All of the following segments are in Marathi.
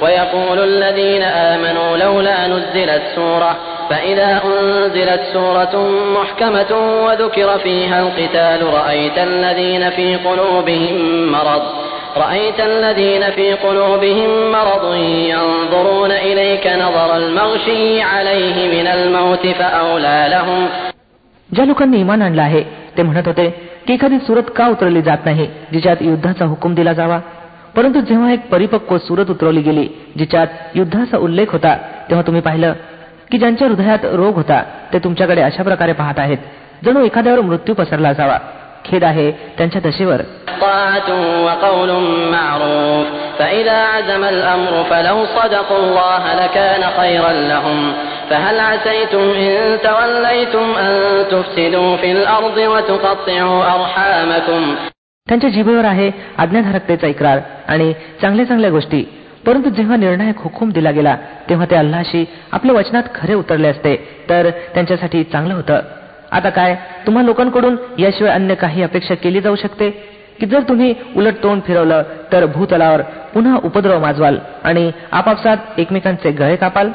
ويقول الذين آمنوا لولا نزلت سورة فإذا أنزلت سورة محكمة وذكر فيها القتال رأيت الذين في قلوبهم مرض رأيت الذين في قلوبهم مرض ينظرون إليك نظر المغشي عليه من الموت فأولى لهم ज्या लोकांनी इमान आणलं आहे ते म्हणत होते की एखादी सुरत का उतरवली जात नाही जिच्यात युद्धाचा हुकूम दिला जावा परंतु जेव्हा एक परिपक्व सुरत उतरवली गेली जिच्यात युद्धाचा उल्लेख होता तेव्हा तुम्ही पाहिलं की ज्यांच्या हृदयात रोग होता ते तुमच्याकडे अशा प्रकारे पाहत आहेत. जणू एखाद्यावर मृत्यू पसरला असावा. खेद आहे त्यांच्या दशेवर. त्यांच्या जिभेवर आहे आज्ञाधारकतेचा इकरार आणि चांगल्या चांगल्या गोष्टी. परंतु जेव्हा निर्णायक हुकूम दिला गेला तेव्हा ते अल्लाशी आपल्या वचनात खरे उतरले असते तर त्यांच्यासाठी चांगलं होतं. आता काय तुम्हा लोकांकडून याशिवाय अन्य काही अपेक्षा केली जाऊ शकते? की जर तुम्ही उलट तोंड फिरवलं तर भूतलावर पुन्हा उपद्रव माजवाल आणि आपापसात एकमेकांचे गळे कापाल.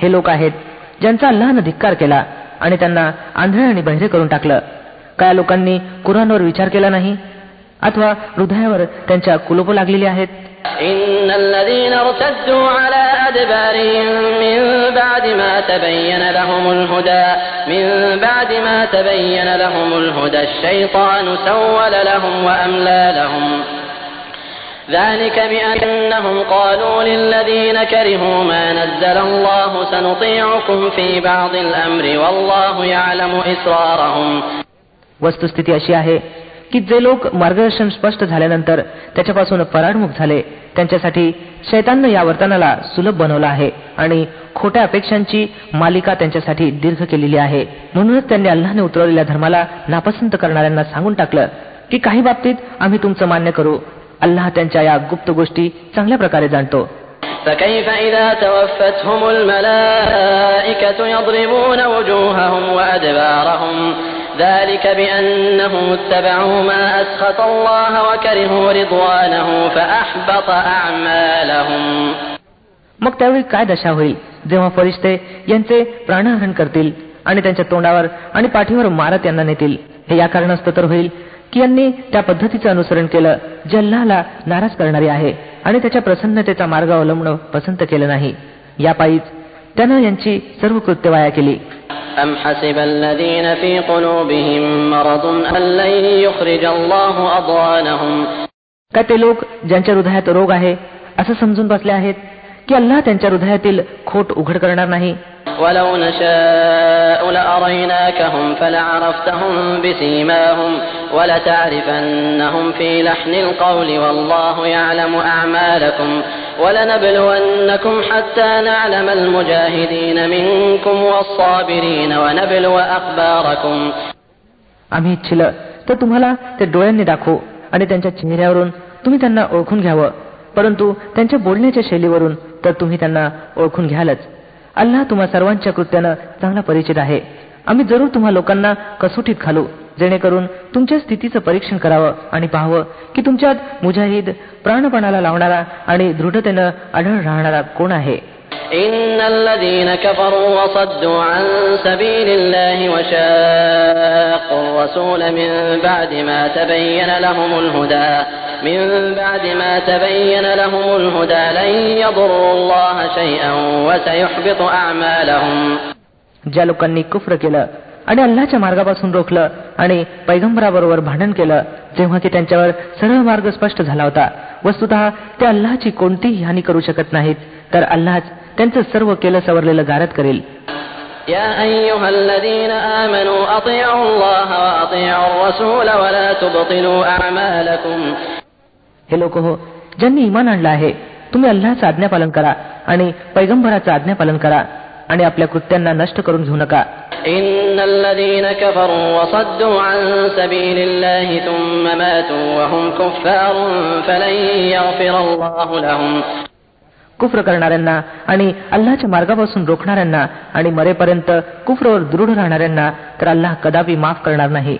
हे लोक आहेत ज्यांचा लहान धिक्कार केला आणि त्यांना आंधळे आणि बहिरे करून टाकलं. काय लोकांनी कुरानवर विचार केला नाही? अथवा हृदयावर त्यांच्या कुलोप लागलेली आहेत إن الذين ارتدوا على أدبارهم من بعد ما تبين لهم الهدى من بعد ما تبين لهم الهدى الشيطان سول لهم وأملى لهم ذلك بأنهم قالوا للذين كرهوا ما نزل الله سنطيعكم في بعض الأمر والله يعلم إسرارهم वस्तुस्थिती अशी आहे की जे लोक मार्गदर्शन स्पष्ट झाल्यानंतर त्याच्यापासून पराडमुख झाले त्यांच्यासाठी शैताननं या वर्तनाला सुलभ बनवलं आहे आणि खोट्या अपेक्षांची मालिका त्यांच्यासाठी दीर्घ केलेली आहे म्हणूनच त्यांनी अल्लाने उतरवलेल्या धर्माला नापसंत करणाऱ्यांना सांगून टाकलं की काही बाबतीत आम्ही तुमचं मान्य करू अल्लाह त्यांच्या या गुप्त गोष्टी चांगल्या प्रकारे जाणतो فكيف إذا توفتهم الملائكة يضربون وجوههم وأدبارهم ذلك بأنهم اتبعوا ما أسخط الله وكرهوا رضوانه فأحبط أعمالهم मग त्यावेळी काय दशा होईल जेव्हा फरिश्ते यांचे प्राणहरण करतील आणि त्यांच्या तोंडावर आणि पाठीवर मारत यांना नेतील हे या कारणास्तव तर होईल की यांनी त्या पद्धतीचं अनुसरण केलं जे अल्लाहला नाराज करणारे आहे आणि त्याच्या प्रसन्नतेचा मार्ग अवलंबणं पसंत केलं नाही या पायीच त्यानं यांची सर्व कृत्य वाया केली أم حسب الذين في قلوبهم مرض أن لن يخرج الله أضغانهم काय ते लोक ज्यांच्या हृदयात रोग आहे असं समजून बसले आहेत की अल्लाह त्यांच्या हृदयातील खोट उघड करणार नाही ولو نشاء لأريناكهم فلعرفتهم بسيماهم ولتعرفنهم في لحن القول والله يعلم أعمالكم ولنبلونكم حتى نعلم المجاهدين منكم والصابرين ونبلو أخباركم आम्ही इच्छिलं तर तुम्हाला ते डोळ्यांनी दाखवू आणि त्यांच्या चेहऱ्यावरून तुम्ही त्यांना ओळखून घ्यावं परंतु त्यांच्या बोलण्याच्या शैलीवरून तर तुम्ही त्यांना ओळखून घ्यालच. अल्लाह तुम्हा सर्वांच्या कृत्यानं चांगला परिचित आहे. आम्ही जरूर तुम्हा लोकांना कसोटीत घालू जेणेकरून तुमच्या स्थितीचं परीक्षण करावं आणि पाहावं की तुमच्यात मुजाहिद प्राणपणाला लावणारा आणि दृढतेनं आढळ राहणारा कोण आहे. إن الذين كفروا وصدوا عن سبيل الله وشاقوا الرسول من بعد ما تبين لهم الهدى من بعد ما تبين لهم الهدى لن يضروا الله شيئا وسيحبط أعمالهم ज्या लोकांनी कुफ्र केलं आणि अल्लाच्या मार्गापासून रोखलं आणि पैगंबराबरोबर भांडण केलं जेव्हा की त्यांच्यावर सरळ मार्ग स्पष्ट झाला होता वस्तुत ते अल्लाची कोणतीही हानी करू शकत नाहीत तर अल्लाच त्यांचं सर्व केलं सवरलेलं गारद करेल يا أيها الذين آمنوا أطيعوا الله وأطيعوا الرسول ولا تبطلوا أعمالكم हे लोक हो ज्यांनी इमान आणलं आहे तुम्ही अल्लाचं आज्ञापालन करा आणि पैगंबराचं आज्ञापालन करा आणि आपल्या कृत्यांना नष्ट करून घेऊ नका إن الذين كفروا وصدوا عن سبيل الله ثم ماتوا وهم كفار فلن يغفر الله لهم कुफ्र करणाऱ्यांना आणि अल्लाच्या मार्गापासून रोखणाऱ्यांना आणि मरेपर्यंत कुफ्रवर दृढ राहणाऱ्यांना तर अल्लाह कदापि माफ करणार नाही.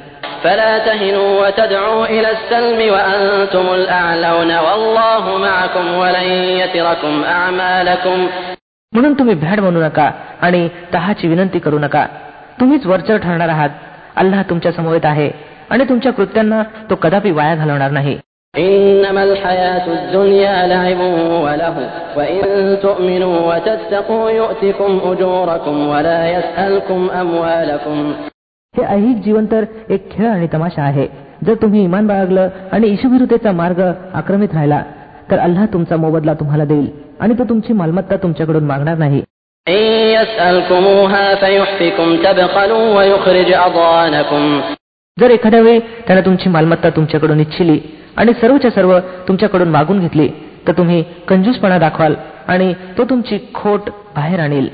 म्हणून तुम्ही भॅड म्हणू नका आणि तहाची विनंती करू नका. तुम्हीच वरचर ठरणार आहात. अल्लाह तुमच्या समवेत आहे आणि तुमच्या कृत्यांना तो कदापि वाया घालवणार नाही. إنما الحياة الدنيا لعب وله وإن تؤمنوا وتتقوا يؤتكم أجوركم ولا يسألكم أموالكم हे ऐहिक जीवन तर एक खेळ आणि तमाशा आहे जर तुम्ही इमान बाळगलं आणि ईशुविरुद्धेचा मार्ग आक्रमित राहिला तर अल्लाह तुमचा मोबदला तुम्हाला देईल आणि तो तुमची मालमत्ता तुमच्याकडून मागणार नाही إن يسألكموها فيحفكم تبخلوا ويخرج أضغانكم जर एखाद्या वेळी त्यानं तुमची मालमत्ता तुमच्याकडून इच्छिली आणि सर्वच्या सर्व तुमच्याकडून मागून घेतली तर तुम्ही कंजूसपणा दाखवाल आणि तो तुमची खोट बाहेर आणील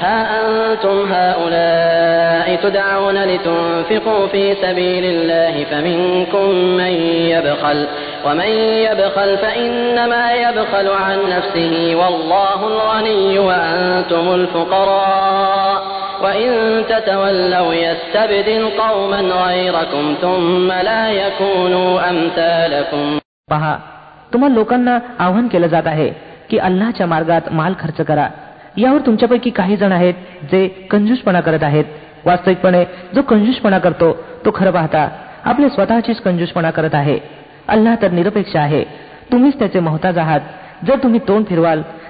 ها أنتم هؤلاء تدعون لتنفقوا في سبيل الله فمنكم من يبخل ومن يبخل فإنما يبخل عن نفسه والله الغني وأنتم الفقراء وإن تتولوا يستبدل قوما غيركم ثم لا يكونوا أمثالكم पहा तुम्हाला लोकांना आव्हान केलं जात आहे की अल्लाच्या मार्गात माल खर्च करा यावर तुमच्यापैकी काही जण आहेत जे कंजूसपणा करत आहेत वास्तविकपणे जो कंजूसपणा करतो तो खरं पाहता आपले स्वतःचीच कंजूसपणा करत आहे अल्लाह तर निरपेक्ष आहे तुम्हीच त्याचे मोहताज आहात जर तुम्ही तोंड फिरवाल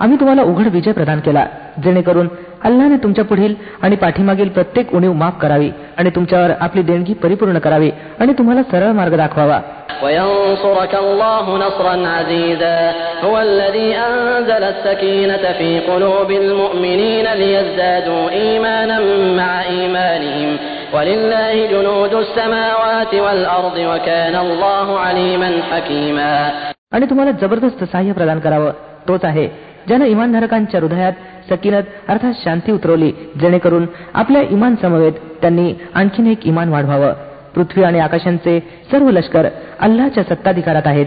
आम्ही तुम्हाला उघड विजय प्रदान केला जेणेकरून अल्लाने तुमच्या पुढील आणि पाठीमागील प्रत्येक उणीव माफ करावी आणि तुमच्यावर आपली देणगी परिपूर्ण करावी आणि तुम्हाला सरळ मार्ग दाखवावा وينصرك الله نصرا عزيزا هو الذي أنزل السكينة في قلوب المؤمنين ليزدادوا إيمانا مع إيمانهم ولله جنود السماوات والأرض وكان الله عليما حكيما आणि तुम्हाला जबरदस्त सहाय्य प्रदान करावं तोच आहे ज्यानं इमानधारकांच्या हृदयात सकिनत अर्थात शांती उतरवली जेणेकरून आपल्या इमान समवेत त्यांनी आणखीन एक इमान वाढवावं पृथ्वी आणि आकाशांचे सर्व लष्कर अल्लाच्या सत्ताधिकारात आहेत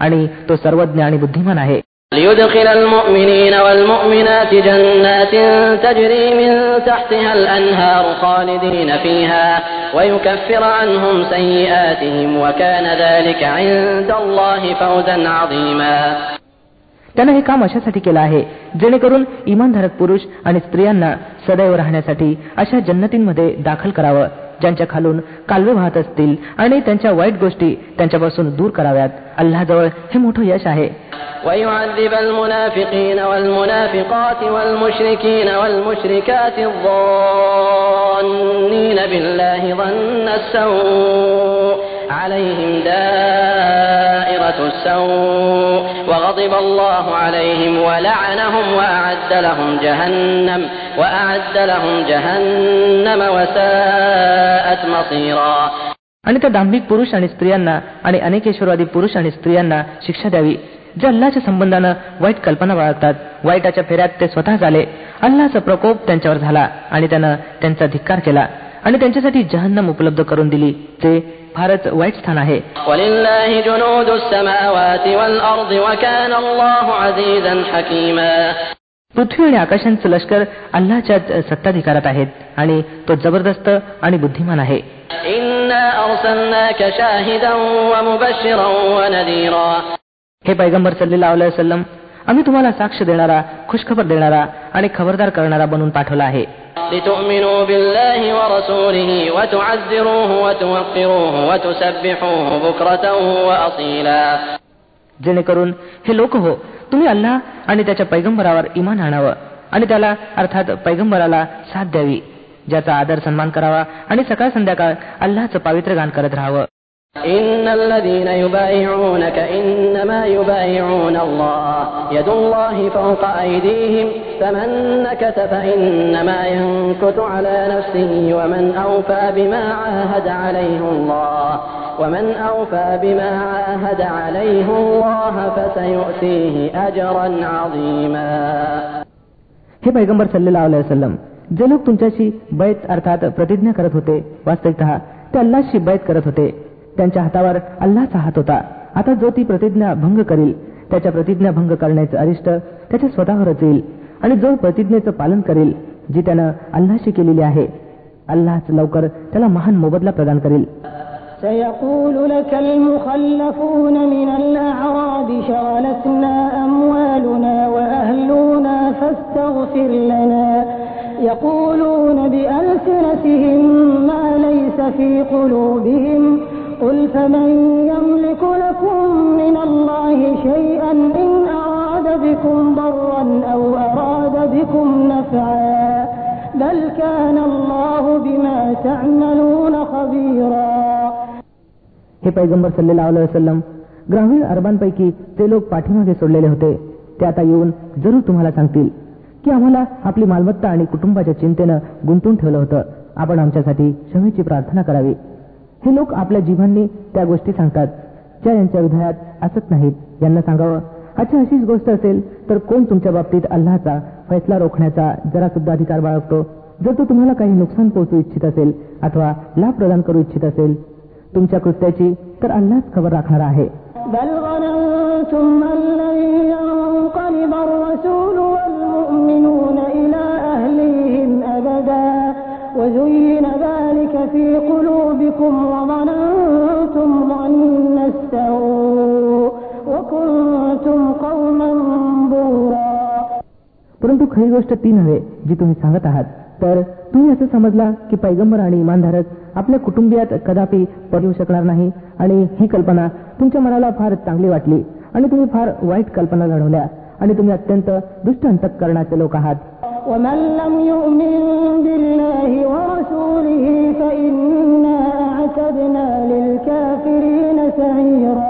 आणि तो सर्वज्ञ आणि बुद्धिमान आहे ليدخل المؤمنين والمؤمنات جنات تجري من تحتها الأنهار خالدين فيها ويكفر عنهم سيئاتهم وكان ذلك عند الله فوزا عظيما त्यानं हे काम अशासाठी केलं आहे जेणेकरून इमानधारक पुरुष आणि स्त्रियांना सदैव राहण्यासाठी अशा जन्नतींमध्ये दाखल करावं ज्यांच्या खालून कालवे वाहत असतील आणि त्यांच्या वाईट गोष्टी त्यांच्यापासून दूर कराव्यात अल्लाजवळ हे मोठं यश आहे ويعذب المنافقين والمنافقات والمشركين والمشركات الظانين بالله ظن السوء عليهم دائرة السوء وغضب الله عليهم ولعنهم وأعد لهم جهنم وأعد لهم جهنم وساءت مصيرا आणि त्या दांभिक पुरुष आणि स्त्रियांना आणि अनेकेश्वरवादी पुरुष आणि स्त्रियांना शिक्षा द्यावी जे अल्लाच्या संबंधानं वाईट कल्पना बाळगतात वाईटाच्या फेऱ्यात ते स्वतः झाले अल्लाचा प्रकोप त्यांच्यावर झाला आणि त्यानं त्यांचा धिक्कार केला आणि त्यांच्यासाठी जहन्नम उपलब्ध करून दिली जे फारच वाईट स्थान आहे. पृथ्वी आणि आकाशांचं लष्कर अल्लाच्या सत्ताधिकारात आहेत आणि तो जबरदस्त आणि बुद्धिमान आहे. हे पैगंबर सल्लेला सल्लम आम्ही तुम्हाला साक्ष देणारा खुशखबर देणारा आणि खबरदार करणारा बनून पाठवला आहे. لتؤمنوا بالله ورسوله وتعزروه وتوقروه وتسبحوه بكرة وأصيلا जेणेकरून हे लोक हो तुम्ही अल्लाह आणि त्याच्या पैगंबरावर इमान आणावं आणि त्याला अर्थात पैगंबराला साथ द्यावी ज्याचा आदर सन्मान करावा आणि सकाळ संध्याकाळ अल्लाचं पावित्र गान करत राहावं إن الذين يبايعونك إنما يبايعون الله يد الله فوق أيديهم فمن نكث فإنما ينكث على نفسه ومن أوفى بما عاهد عليه الله ومن أوفى بما عاهد عليه الله فسيؤتيه أجرا عظيما हे पैगंबर सल्लेला वसलम जे लोक तुमच्याशी बैत अर्थात प्रतिज्ञा करत होते वास्तविकत ते अल्लाशी बैत करत होते त्यांच्या हातावर अल्लाचा हात होता आता जो ती प्रतिज्ञा भंग करील त्याच्या प्रतिज्ञा भंग करण्याचं अरिष्ट त्याच्या स्वतःवरच येईल आणि जो प्रतिज्ञेचं पालन करेल जी त्यानं अल्लाशी केलेली आहे अल्लाच लवकर त्याला महान मोबदला प्रदान करेल سيقول لك المخلفون من الأعراب شغلتنا أموالنا وأهلنا فاستغفر لنا يقولون بألسنتهم ما ليس في قلوبهم قل فمن يملك لكم من الله شيئا إن أراد بكم ضرا أو أراد بكم نفعا بل كان الله بما تعملون خبيرا हे पैगंबर सल्लेला वसलम ग्रामीण अरबांपैकी ते लोक पाठीमागे सोडलेले होते ते आता येऊन जरूर तुम्हाला सांगतील की आम्हाला आपली मालमत्ता आणि कुटुंबाच्या चिंतेनं गुंतून ठेवलं होतं आपण आमच्यासाठी क्षमेची प्रार्थना करावी हे लोक आपल्या जीवांनी त्या गोष्टी सांगतात ज्या यांच्या हृदयात असत नाहीत यांना सांगावं अच्छा अशीच गोष्ट असेल तर कोण तुमच्या बाबतीत अल्लाचा फैसला रोखण्याचा जरा सुद्धा अधिकार बाळगतो जर तो तुम्हाला काही नुकसान पोहोचू इच्छित असेल अथवा लाभ प्रदान करू इच्छित असेल तुमच्या कृत्याची तर अल्लाच खबर राखणार आहे بل ظننتم أن لن ينقلب الرسول والمؤمنون إلى أهليهم أبدا وزين ذلك في قلوبكم وظننتم ظن السوء وكنتم قوما بورا परंतु खरी गोष्ट ती नव्हे जी तुम्ही सांगत आहात तर तुम्ही असं समजला की पैगंबर आणि इमानधारक आपल्या कुटुंबियात कदापि येऊ शकणार नाही आणि ही कल्पना तुमच्या मनाला फार चांगली वाटली आणि तुम्ही फार वाईट कल्पना लढवल्या आणि तुम्ही अत्यंत दुष्ट अंतकरणाचे लोक आहात ومن لم يؤمن بالله ورسوله فإنا أعتدنا للكافرين سعيرا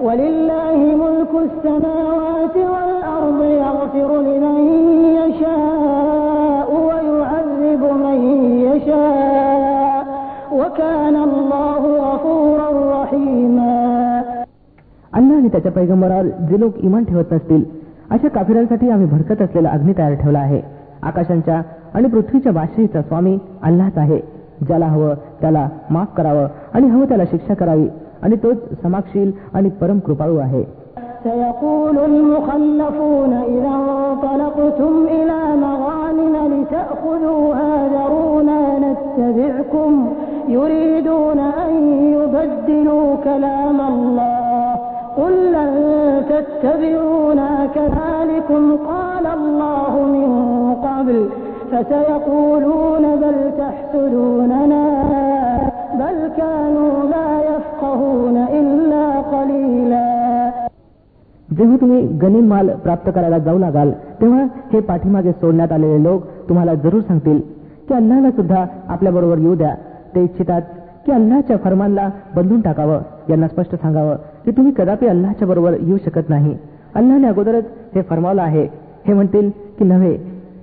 ولله ملك السماوات والأرض يغفر لمن يشاء ويعذب من يشاء وكان الله غفورا رحيما अल्लाह आणि त्याच्या पैगंबरावर जे लोक इमान ठेवत नसतील अशा काफिरांसाठी आम्ही भडकत असलेला अग्नी तयार ठेवला आहे आकाशांच्या आणि पृथ्वीच्या बादशाहीचा स्वामी अल्लाच आहे ज्याला हवं त्याला माफ करावं आणि हवं त्याला शिक्षा करावी आणि तोच समाक्षील आणि परम कृपाळू आहे سيقول المخلفون إذا انطلقتم إلى مغانم لتأخذوها ذرونا نتبعكم يريدون أن يبدلوا كلام الله قل لن تتبعونا كذلكم قال الله من قبل فسيقولون بل تحسدوننا بل كانوا لا يفقهون إلا قليلا जेव्हा तुम्ही गनिम माल प्राप्त करायला जाऊ लागाल तेव्हा हे पाठीमागे सोडण्यात आलेले लोक तुम्हाला जरूर सांगतील की अल्लाला सुद्धा आपल्या बरोबर येऊ द्या ते इच्छितात की अल्लाच्या फरमानला बदलून टाकावं यांना स्पष्ट सांगावं की तुम्ही कदापि अल्लाच्या बरोबर येऊ शकत नाही अल्लाने अगोदरच हे फरमावलं आहे हे म्हणतील की नव्हे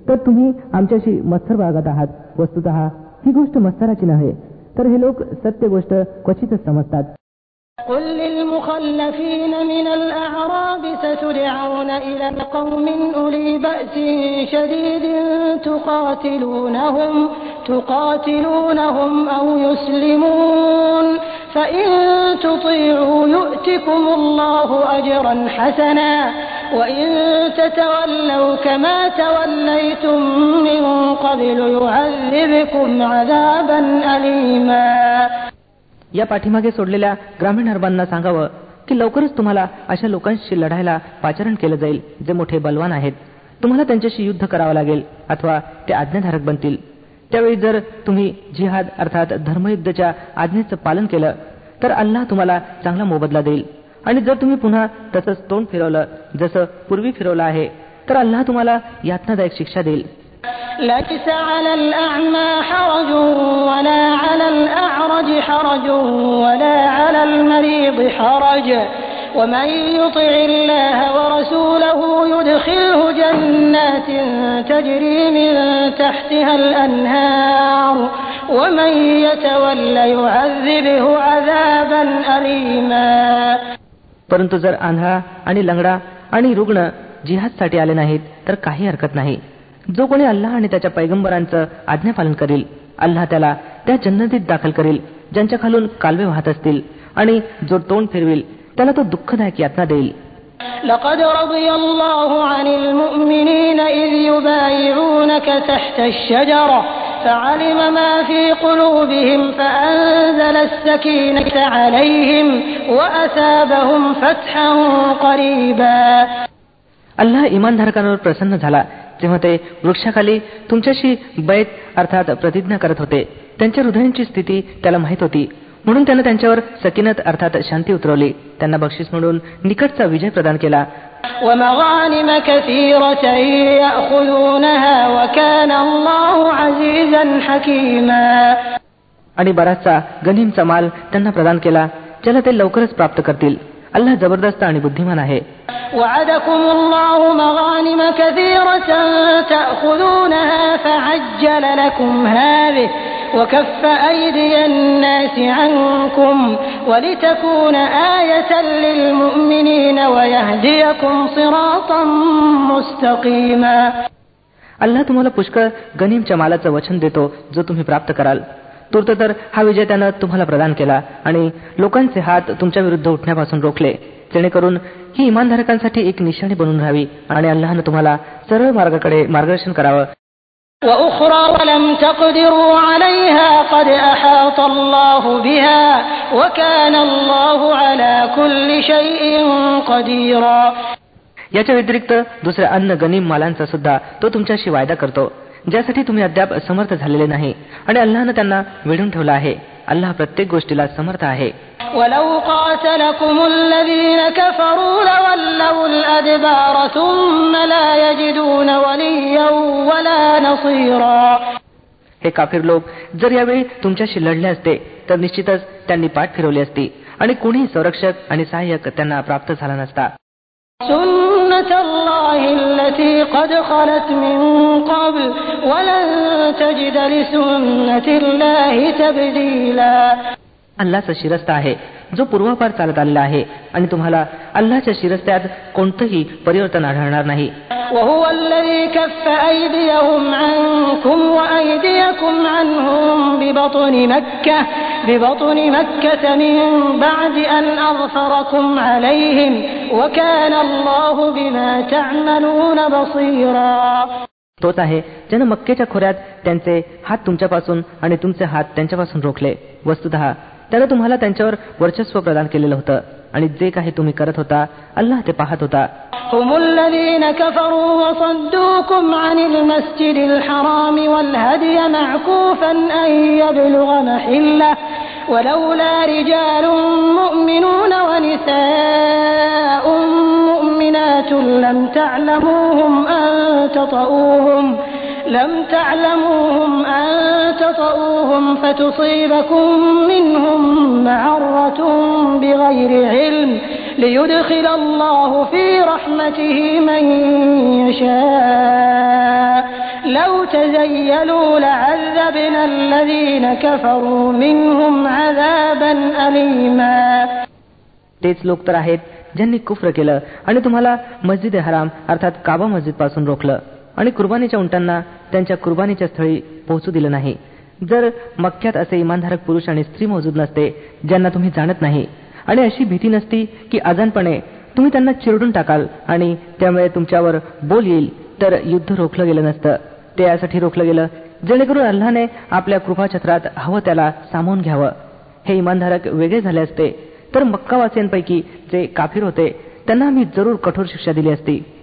तर तुम्ही आमच्याशी मत्सर बाळगत आहात वस्तुत ही गोष्ट मत्सराची नव्हे तर हे लोक सत्य गोष्ट क्वचितच समजतात قل للمخلفين من الأعراب ستدعون إلى قوم أولي بأس شديد تقاتلونهم تقاتلونهم أو يسلمون فإن تطيعوا يؤتكم الله أجرا حسنا وإن تتولوا كما توليتم من قبل يعذبكم عذابا أليما या पाठीमागे सोडलेल्या ग्रामीण अरबांना सांगावं की लवकरच तुम्हाला अशा लोकांशी लढायला पाचारण केलं जाईल जे मोठे बलवान आहेत तुम्हाला त्यांच्याशी युद्ध करावं लागेल अथवा ते आज्ञाधारक बनतील त्यावेळी जर तुम्ही जिहाद अर्थात धर्मयुद्धच्या आज्ञेचं पालन केलं तर अल्लाह तुम्हाला चांगला मोबदला देईल आणि जर तुम्ही पुन्हा तसंच तोंड फिरवलं जसं पूर्वी फिरवलं आहे तर अल्लाह तुम्हाला यातनादायक शिक्षा देईल ليس على الأعمى حرج ولا على الأعرج حرج ولا على المريض حرج ومن يطع الله ورسوله يدخله جنات تجري من تحتها الأنهار ومن يتول يعذبه عذابا أليما परंतु जर आंधळा आणि लंगडा आणि रुग्ण जिहादसाठी आले नाहीत तर काही हरकत नाही जो कोणी अल्लाह आणि त्याच्या पैगंबरांचं आज्ञापालन करील अल्लाह त्याला त्या जन्नतीत दाखल करील ज्यांच्या खालून कालवे वाहत असतील आणि जो तोंड फिरविल त्याला तो दुःखदायक यातना देईल لقد رضي الله عن المؤمنين إذ يبايعونك تحت الشجرة فعلم ما في قلوبهم فأنزل السكينة عليهم وأثابهم فتحا قريبا अल्लाह इमानधारकांवर प्रसन्न झाला तेव्हा ते वृक्षाखाली तुमच्याशी बैत अर्थात प्रतिज्ञा करत होते त्यांच्या हृदयांची स्थिती त्याला माहीत होती म्हणून त्यानं त्यांच्यावर सकिनत अर्थात शांती उतरवली त्यांना बक्षीस म्हणून निकटचा विजय प्रदान केला ومغانم كثيرة يأخذونها وكان الله عزيزا حكيما आणि बराचसा गनिमचा माल त्यांना प्रदान केला ज्याला ते लवकरच प्राप्त करतील अल्लाह जबरदस्त आणि बुद्धिमान आहे وعدكم الله مغانم كثيرة تأخذونها فعجل لكم هذه وكف أيدي الناس عنكم ولتكون آية للمؤمنين ويهديكم صراطا مستقيما अल्लाह तुम्हाला पुष्कळ गनिमच्या मालाचं वचन देतो जो तुम्ही प्राप्त कराल तूर्त तर हा विजय त्यानं तुम्हाला प्रदान केला आणि लोकांचे हात तुमच्या विरुद्ध उठण्यापासून रोखले जेणेकरून ही इमानधारकांसाठी एक निशाणी बनून राहावी आणि अल्लाहनं तुम्हाला सरळ मार्गाकडे मार्गदर्शन करावं وأخرى ولم تقدروا عليها قد أحاط الله بها وكان الله على كل شيء قديرا याच्या व्यतिरिक्त दुसऱ्या अन्न गनिम मालांचा सुद्धा तो तुमच्याशी वायदा करतो ज्यासाठी तुम्ही अद्याप समर्थ झालेले नाही आणि अल्लाहनं त्यांना वेढून ठेवला आहे अल्लाह प्रत्येक गोष्टीला समर्थ आहे. हे काफीर लोक जर यावेळी तुमच्याशी लढले असते तर निश्चितच त्यांनी पाठ फिरवली असती आणि कुणीही संरक्षक आणि सहाय्यक त्यांना प्राप्त झाला नसता. الله التي قد خلت من قبل ولن تجد لسنة الله تبديلا. الله سشرست आहे जो पूर्वापार चालत आलेला आहे आणि तुम्हाला अल्लाच्या शिरस्त्यात कोणतंही परिवर्तन आढळणार नाही وهو الذي كف أيديهم عنكم وأيديكم عنهم ببطن مكة ببطن مكة من بعد أن أظفركم عليهم وكان الله بما تعملون بصيرا तोच आहे ज्यानं मक्केच्या खोऱ्यात त्यांचे हात तुमच्यापासून आणि तुमचे हात त्यांच्यापासून रोखले वस्तुत त्यानं तुम्हाला त्यांच्यावर वर्चस्व प्रदान केलेलं होतं आणि जे काही तुम्ही करत होता अल्लाह ते पाहत होता هم الذين كفروا وصدوكم عن المسجد الحرام والهدي معكوفا أن يبلغ محله ولولا رجال مؤمنون ونساء مؤمنات لم تعلموهم أن تطؤوهم لم تعلموهم أن تطؤوهم فتصيبكم منهم معرة بغير علم ليدخل الله في رحمته من يشاء لو تزيلوا لعذبنا الذين كفروا منهم عذابا أليما तेच लोक तर आहेत ज्यांनी कुफ्र केलं आणि तुम्हाला मस्जिद हराम अर्थात काबा मस्जिद पासून रोखलं आणि कुर्बानीच्या उंटांना त्यांच्या कुर्बानीच्या स्थळी पोहोचू दिलं नाही. जर मक्क्यात असे इमानधारक पुरुष आणि स्त्री मौजूद नसते ज्यांना तुम्ही जाणत नाही आणि अशी भीती नसती की अजानपणे तुम्ही त्यांना चिरडून टाकाल आणि त्यामुळे तुमच्यावर बोल येईल तर युद्ध रोखलं गेलं नसतं. ते यासाठी रोखलं गेलं जेणेकरून अल्लाने आपल्या कृपाछत्रात हवं त्याला सामावून घ्यावं. हे इमानधारक वेगळे झाले असते तर मक्कावासियांपैकी जे काफीर होते त्यांना आम्ही जरूर कठोर शिक्षा दिली असती.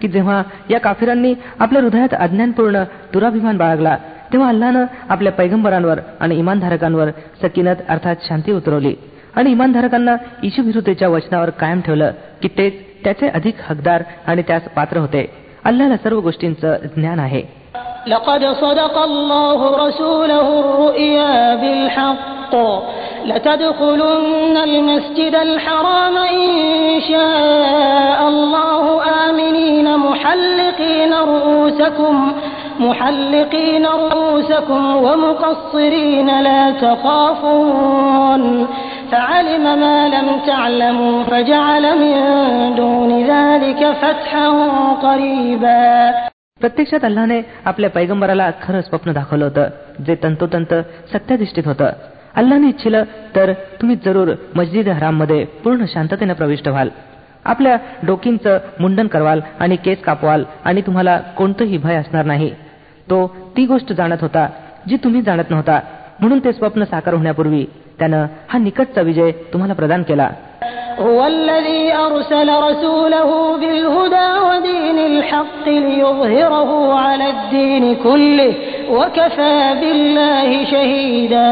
की जेव्हा या काफिरांनी आपल्या हृदयात अज्ञानपूर्ण दुराभिमान बाळगला तेव्हा अल्लानं आपल्या पैगंबरांवर आणि इमानधारकांवर सकिनत अर्थात शांती उतरवली आणि इमानधारकांना विरुद्धच्या वचनावर कायम ठेवलं की ते त्याचे अधिक हकदार आणि त्यास पात्र होते अल्लाला सर्व गोष्टींचं ज्ञान आहे لقد صدق الله رسوله الرؤيا بالحق لتدخلن المسجد الحرام إن شاء الله آمنين محلقين رؤوسكم محلقين رؤوسكم ومقصرين لا تخافون فعلم ما لم تعلموا فجعل من دون ذلك فتحا قريبا प्रत्यक्षात अल्लाने आपल्या पैगंबराला खरं स्वप्न दाखवलं होतं जे तंतोतंत सत्याधिष्ठित होतं अल्लाने इच्छिलं तर तुम्ही जरूर मस्जिद मध्ये पूर्ण शांततेनं प्रविष्ट व्हाल आपल्या डोकींचं मुंडन करवाल आणि केस कापवाल आणि तुम्हाला कोणतंही भय असणार नाही तो ती गोष्ट जाणत होता जी तुम्ही जाणत नव्हता म्हणून ते स्वप्न साकार होण्यापूर्वी त्यानं हा निकटचा विजय तुम्हाला प्रदान केला هو الذي أرسل رسوله بالهدى ودين الحق ليظهره على الدين كله وكفى بالله شهيدا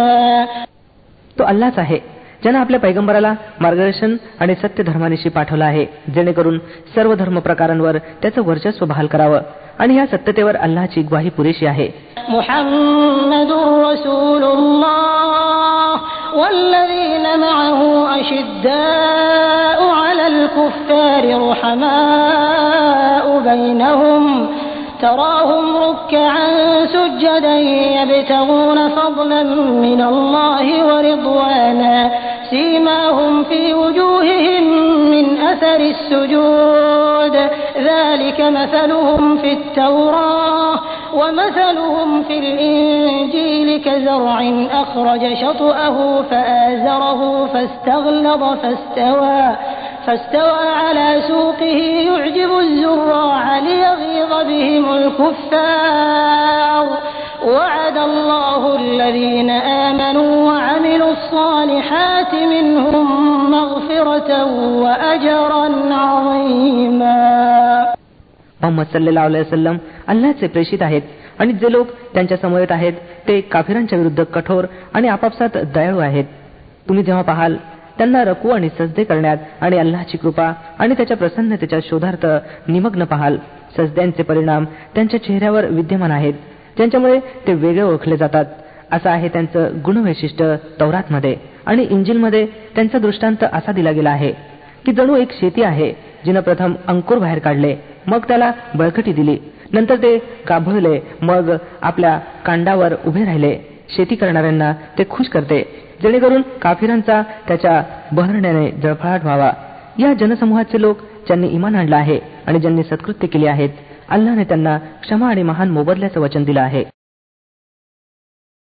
तो अल्लाच आहे ज्यानं आपल्या पैगंबराला मार्गदर्शन आणि सत्य धर्मानिशी पाठवलं आहे जेणेकरून सर्व धर्म प्रकारांवर त्याचं वर्चस्व बहाल करावं आणि या सत्यतेवर अल्लाची ग्वाही पुरेशी आहे محمد رسول الله والذين معه أشداء على الكفار رحماء بينهم تراهم ركعا سجدا يبتغون فضلا من الله ورضوانا سيماهم في وجوههم من أثر السجود. ذلك مثلهم في التوراة ومثلهم في الإنجيل كزرع أخرج شطأه فآزره فاستغلظ فاستوى فاستوى على سوقه يعجب الزراع ليغيظ بهم الكفار. وعد الله الذين آمنوا وعملوا الصالحات منهم مغفرة وأجرا عظيما मोहम्मद सल्लेला वसलम अल्लाचे प्रेषित आहेत आणि जे लोक त्यांच्या समोर आहेत ते काफिरांच्या विरुद्ध कठोर आणि आपापसात दयाळू आहेत तुम्ही जेव्हा पाहाल त्यांना रकू आणि सजदे करण्यात आणि अल्लाची कृपा आणि त्याच्या प्रसन्नतेच्या शोधार्थ निमग्न पाहाल सजद्यांचे परिणाम त्यांच्या चेहऱ्यावर विद्यमान आहेत ज्यांच्यामुळे ते वेगळे ओळखले जातात असं आहे त्यांचं गुणवैशिष्ट्य तौरातमध्ये. आणि इंजिलमध्ये त्यांचा दृष्टांत असा दिला गेला आहे की जणू एक शेती आहे जिनं प्रथम अंकुर बाहेर काढले मग त्याला बळकटी दिली. नंतर ते गाभळले मग आपल्या कांडावर उभे राहिले. शेती करणाऱ्यांना ते खुश करते जेणेकरून काफिरांचा त्याच्या बहरण्याने जळफळाट व्हावा. या जनसमूहाचे लोक ज्यांनी इमान आणलं आहे आणि ज्यांनी सत्कृत्य केली आहेत अल्लाने त्यांना क्षमा आणि महान मोबदल्याचं वचन दिलं आहे.